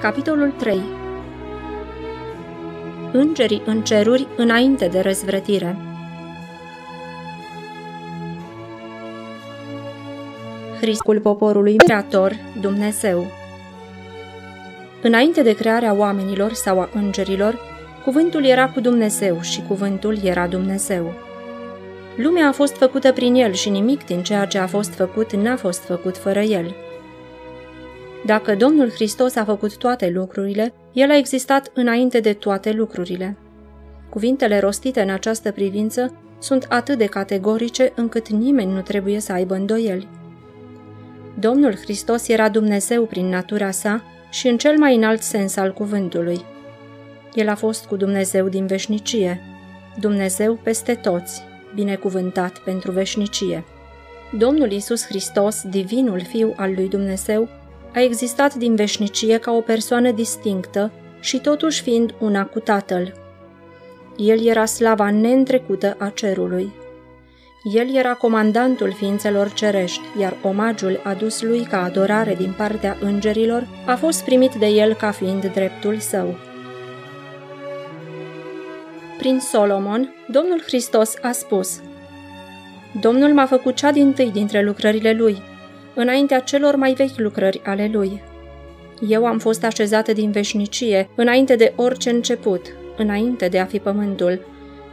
Capitolul 3 Îngerii în ceruri înainte de răzvrătire Hristul poporului creator, Dumnezeu Înainte de crearea oamenilor sau a îngerilor, cuvântul era cu Dumnezeu și cuvântul era Dumnezeu. Lumea a fost făcută prin el și nimic din ceea ce a fost făcut n-a fost făcut fără el. Dacă Domnul Hristos a făcut toate lucrurile, El a existat înainte de toate lucrurile. Cuvintele rostite în această privință sunt atât de categorice încât nimeni nu trebuie să aibă îndoieli. Domnul Hristos era Dumnezeu prin natura sa și în cel mai înalt sens al cuvântului. El a fost cu Dumnezeu din veșnicie, Dumnezeu peste toți, binecuvântat pentru veșnicie. Domnul Isus Hristos, divinul Fiu al lui Dumnezeu, a existat din veșnicie ca o persoană distinctă și totuși fiind una cu Tatăl. El era slava neîntrecută a cerului. El era comandantul ființelor cerești, iar omagiul adus lui ca adorare din partea îngerilor a fost primit de el ca fiind dreptul său. Prin Solomon, Domnul Hristos a spus Domnul m-a făcut cea din tâi dintre lucrările lui, înaintea celor mai vechi lucrări ale lui. Eu am fost așezată din veșnicie, înainte de orice început, înainte de a fi pământul,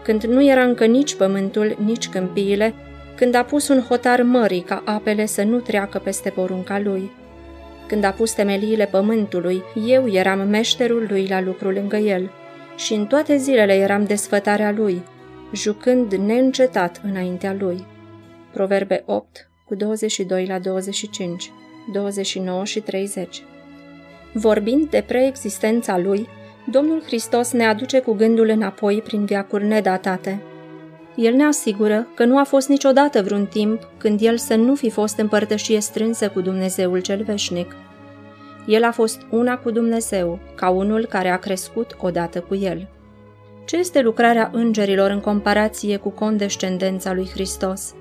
când nu era încă nici pământul, nici câmpiile, când a pus un hotar mării ca apele să nu treacă peste porunca lui. Când a pus temeliile pământului, eu eram meșterul lui la lucru lângă el și în toate zilele eram desfătarea lui, jucând neîncetat înaintea lui. Proverbe 8, cu 22 la 25, 29 și 30. Vorbind de preexistența lui, Domnul Hristos ne aduce cu gândul înapoi prin viacuri nedatate. El ne asigură că nu a fost niciodată vreun timp când el să nu fi fost în părtășie strânsă cu Dumnezeul cel veșnic. El a fost una cu Dumnezeu, ca unul care a crescut odată cu el. Ce este lucrarea îngerilor în comparație cu condescendența lui Hristos?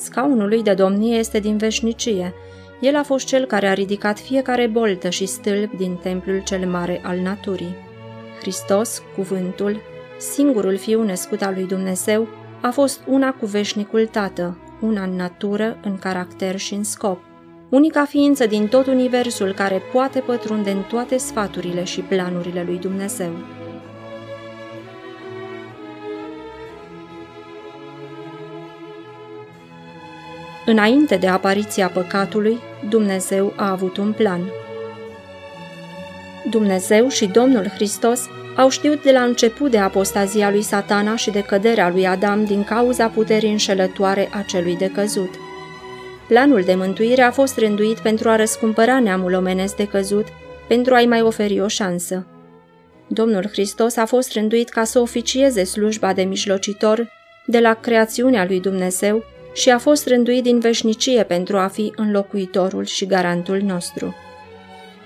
Scaunul lui de domnie este din veșnicie. El a fost cel care a ridicat fiecare boltă și stâlp din templul cel mare al naturii. Hristos, cuvântul, singurul fiu născut al lui Dumnezeu, a fost una cu veșnicul Tată, una în natură, în caracter și în scop. Unica ființă din tot universul care poate pătrunde în toate sfaturile și planurile lui Dumnezeu. Înainte de apariția păcatului, Dumnezeu a avut un plan. Dumnezeu și Domnul Hristos au știut de la început de apostazia lui satana și de căderea lui Adam din cauza puterii înșelătoare a celui decăzut. Planul de mântuire a fost rânduit pentru a răscumpăra neamul omenesc decăzut, pentru a-i mai oferi o șansă. Domnul Hristos a fost rânduit ca să oficieze slujba de mijlocitor de la creațiunea lui Dumnezeu și a fost rânduit din veșnicie pentru a fi înlocuitorul și garantul nostru.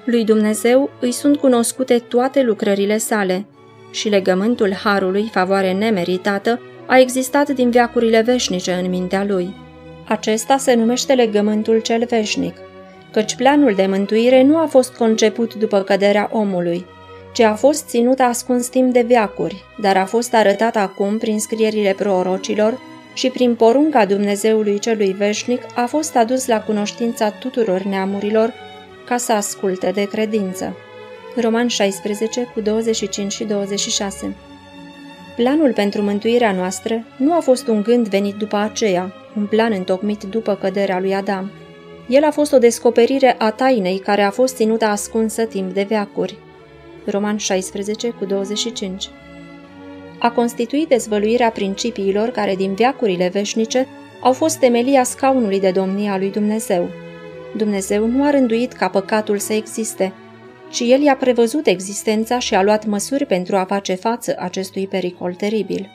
Lui Dumnezeu îi sunt cunoscute toate lucrările sale și legământul Harului, favoare nemeritată, a existat din veacurile veșnice în mintea lui. Acesta se numește legământul cel veșnic, căci planul de mântuire nu a fost conceput după căderea omului, ci a fost ținut ascuns timp de veacuri, dar a fost arătat acum prin scrierile prorocilor și prin porunca Dumnezeului celui veșnic a fost adus la cunoștința tuturor neamurilor ca să asculte de credință. Roman 16 cu 25 și 26 Planul pentru mântuirea noastră nu a fost un gând venit după aceea, un plan întocmit după căderea lui Adam. El a fost o descoperire a tainei care a fost ținută ascunsă timp de veacuri. Roman 16 cu 25 a constituit dezvăluirea principiilor care din veacurile veșnice au fost temelia scaunului de domnie a lui Dumnezeu. Dumnezeu nu a rânduit ca păcatul să existe, ci El i-a prevăzut existența și a luat măsuri pentru a face față acestui pericol teribil.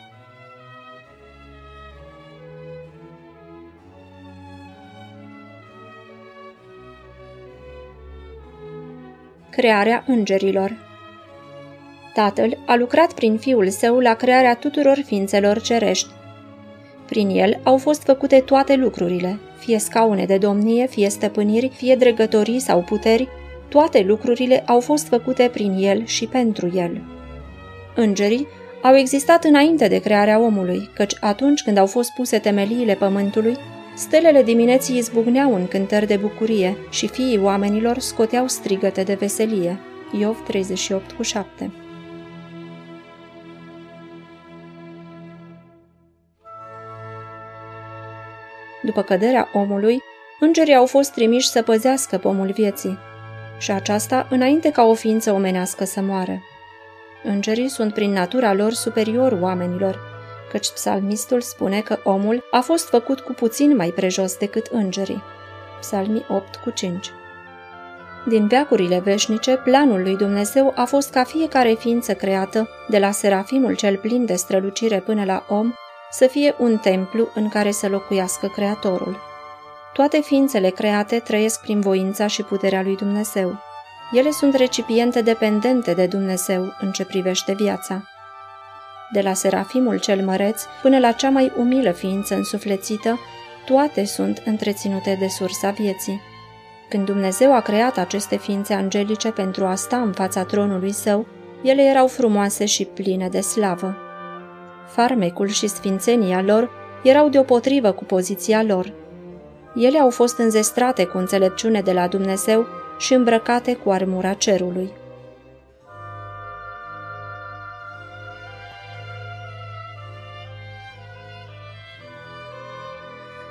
Crearea îngerilor Tatăl a lucrat prin Fiul Său la crearea tuturor ființelor cerești. Prin el au fost făcute toate lucrurile, fie scaune de domnie, fie stăpâniri, fie dregătorii sau puteri, Toate lucrurile au fost făcute prin el și pentru el. Îngerii au existat înainte de crearea omului, căci atunci când au fost puse temeliile pământului, stelele dimineții izbucneau în cântări de bucurie și fiii oamenilor scoteau strigăte de veselie. Iov 38 cu 7 După căderea omului, îngerii au fost trimiși să păzească pomul vieții, și aceasta înainte ca o ființă omenească să moară. Îngerii sunt prin natura lor superior oamenilor, căci psalmistul spune că omul a fost făcut cu puțin mai prejos decât îngerii. Psalmii 8 cu 5 Din veacurile veșnice, planul lui Dumnezeu a fost ca fiecare ființă creată, de la serafimul cel plin de strălucire până la om, să fie un templu în care să locuiască Creatorul. Toate ființele create trăiesc prin voința și puterea lui Dumnezeu. Ele sunt recipiente dependente de Dumnezeu în ce privește viața. De la serafimul cel măreț până la cea mai umilă ființă însuflețită, toate sunt întreținute de sursa vieții. Când Dumnezeu a creat aceste ființe angelice pentru a sta în fața tronului său, ele erau frumoase și pline de slavă. Farmecul și sfințenia lor erau deopotrivă cu poziția lor. Ele au fost înzestrate cu înțelepciune de la Dumnezeu și îmbrăcate cu armura cerului.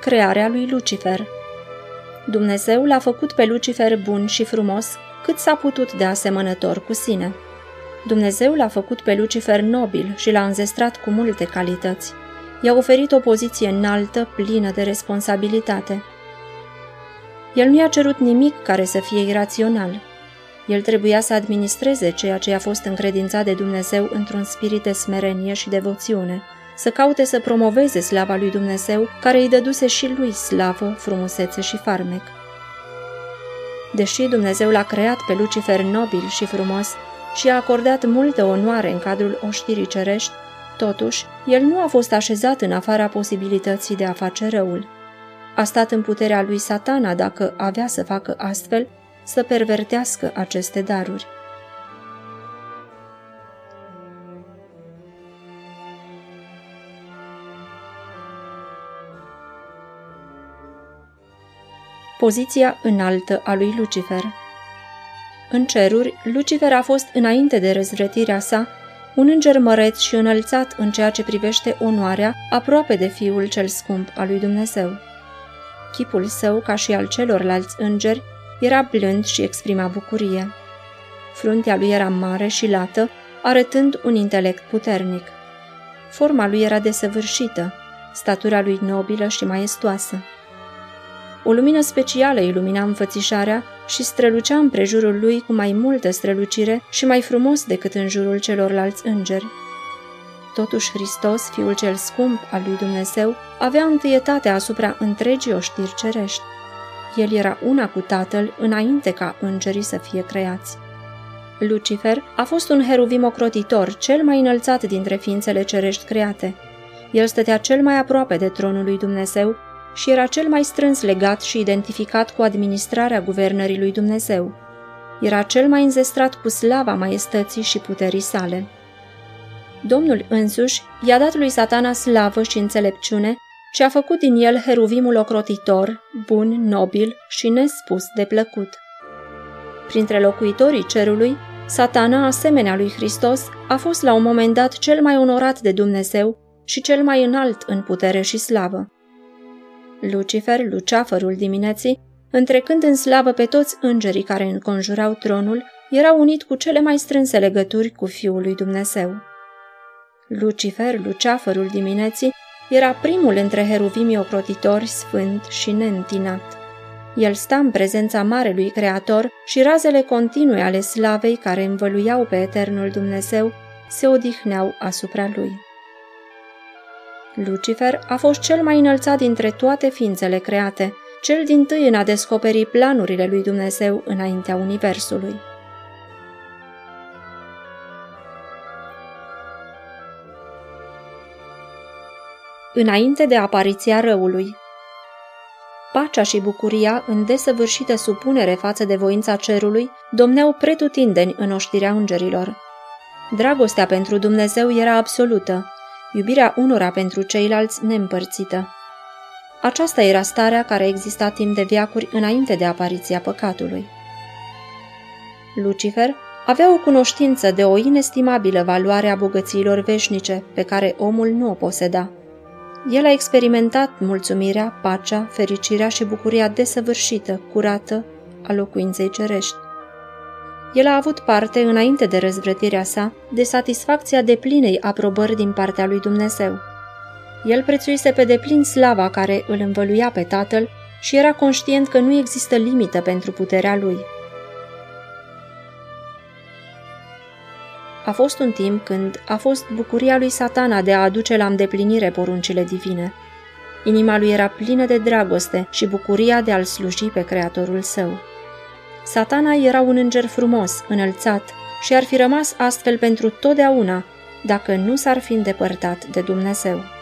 Crearea lui Lucifer Dumnezeu l-a făcut pe Lucifer bun și frumos cât s-a putut de asemănător cu sine. Dumnezeu l-a făcut pe Lucifer nobil și l-a înzestrat cu multe calități. I-a oferit o poziție înaltă, plină de responsabilitate. El nu i-a cerut nimic care să fie irațional. El trebuia să administreze ceea ce i-a fost încredințat de Dumnezeu într-un spirit de smerenie și devoțiune, să caute să promoveze slava lui Dumnezeu, care îi dăduse și lui slavă, frumusețe și farmec. Deși Dumnezeu l-a creat pe Lucifer nobil și frumos și i-a acordat multă onoare în cadrul oștirii cerești, totuși, el nu a fost așezat în afara posibilității de a face răul. A stat în puterea lui satana dacă avea să facă astfel, să pervertească aceste daruri. Poziția înaltă a lui Lucifer În ceruri, Lucifer a fost, înainte de răzvrătirea sa, un înger măreț și înălțat în ceea ce privește onoarea, aproape de fiul cel scump al lui Dumnezeu. Chipul său, ca și al celorlalți îngeri, era blând și exprima bucurie. Fruntea lui era mare și lată, arătând un intelect puternic. Forma lui era desăvârșită, statura lui nobilă și maestoasă. O lumină specială ilumina înfățișarea și strălucea în prejurul lui cu mai multă strălucire și mai frumos decât în jurul celorlalți îngeri. Totuși Hristos, Fiul cel scump al lui Dumnezeu, avea întâietate asupra întregii oștiri cerești. El era una cu Tatăl înainte ca îngerii să fie creați. Lucifer a fost un heruvim ocrotitor, cel mai înălțat dintre ființele cerești create. El stătea cel mai aproape de tronul lui Dumnezeu și era cel mai strâns legat și identificat cu administrarea guvernării lui Dumnezeu. Era cel mai înzestrat cu slava maestății și puterii sale. Domnul însuși i-a dat lui satana slavă și înțelepciune și a făcut din el heruvimul ocrotitor, bun, nobil și nespus de plăcut. Printre locuitorii cerului, satana, asemenea lui Hristos, a fost la un moment dat cel mai onorat de Dumnezeu și cel mai înalt în putere și slavă. Lucifer, luceafărul dimineții, întrecând în slavă pe toți îngerii care înconjurau tronul, era unit cu cele mai strânse legături cu Fiul lui Dumnezeu. Lucifer, luceafărul dimineții, era primul între heruvimii ocrotitori, sfânt și neîntinat. El sta în prezența Marelui Creator și razele continue ale slavei care învăluiau pe Eternul Dumnezeu se odihneau asupra lui. Lucifer a fost cel mai înălțat dintre toate ființele create, cel din tâi în a descoperi planurile lui Dumnezeu înaintea Universului. Înainte de apariția răului Pacea și bucuria, în desăvârșită supunere față de voința cerului, domneau pretutindeni în oștirea îngerilor. Dragostea pentru Dumnezeu era absolută, iubirea unora pentru ceilalți neîmpărțită. Aceasta era starea care exista timp de viacuri înainte de apariția păcatului. Lucifer avea o cunoștință de o inestimabilă valoare a bogățiilor veșnice pe care omul nu o poseda. El a experimentat mulțumirea, pacea, fericirea și bucuria desăvârșită, curată a locuinței cerești. El a avut parte, înainte de răzvrătirea sa, de satisfacția de plinei aprobări din partea lui Dumnezeu. El prețuise pe deplin slava care îl învăluia pe tatăl și era conștient că nu există limită pentru puterea lui. A fost un timp când a fost bucuria lui satana de a aduce la îndeplinire poruncile divine. Inima lui era plină de dragoste și bucuria de a-l sluji pe Creatorul său. Satana era un înger frumos, înălțat și ar fi rămas astfel pentru totdeauna, dacă nu s-ar fi îndepărtat de Dumnezeu.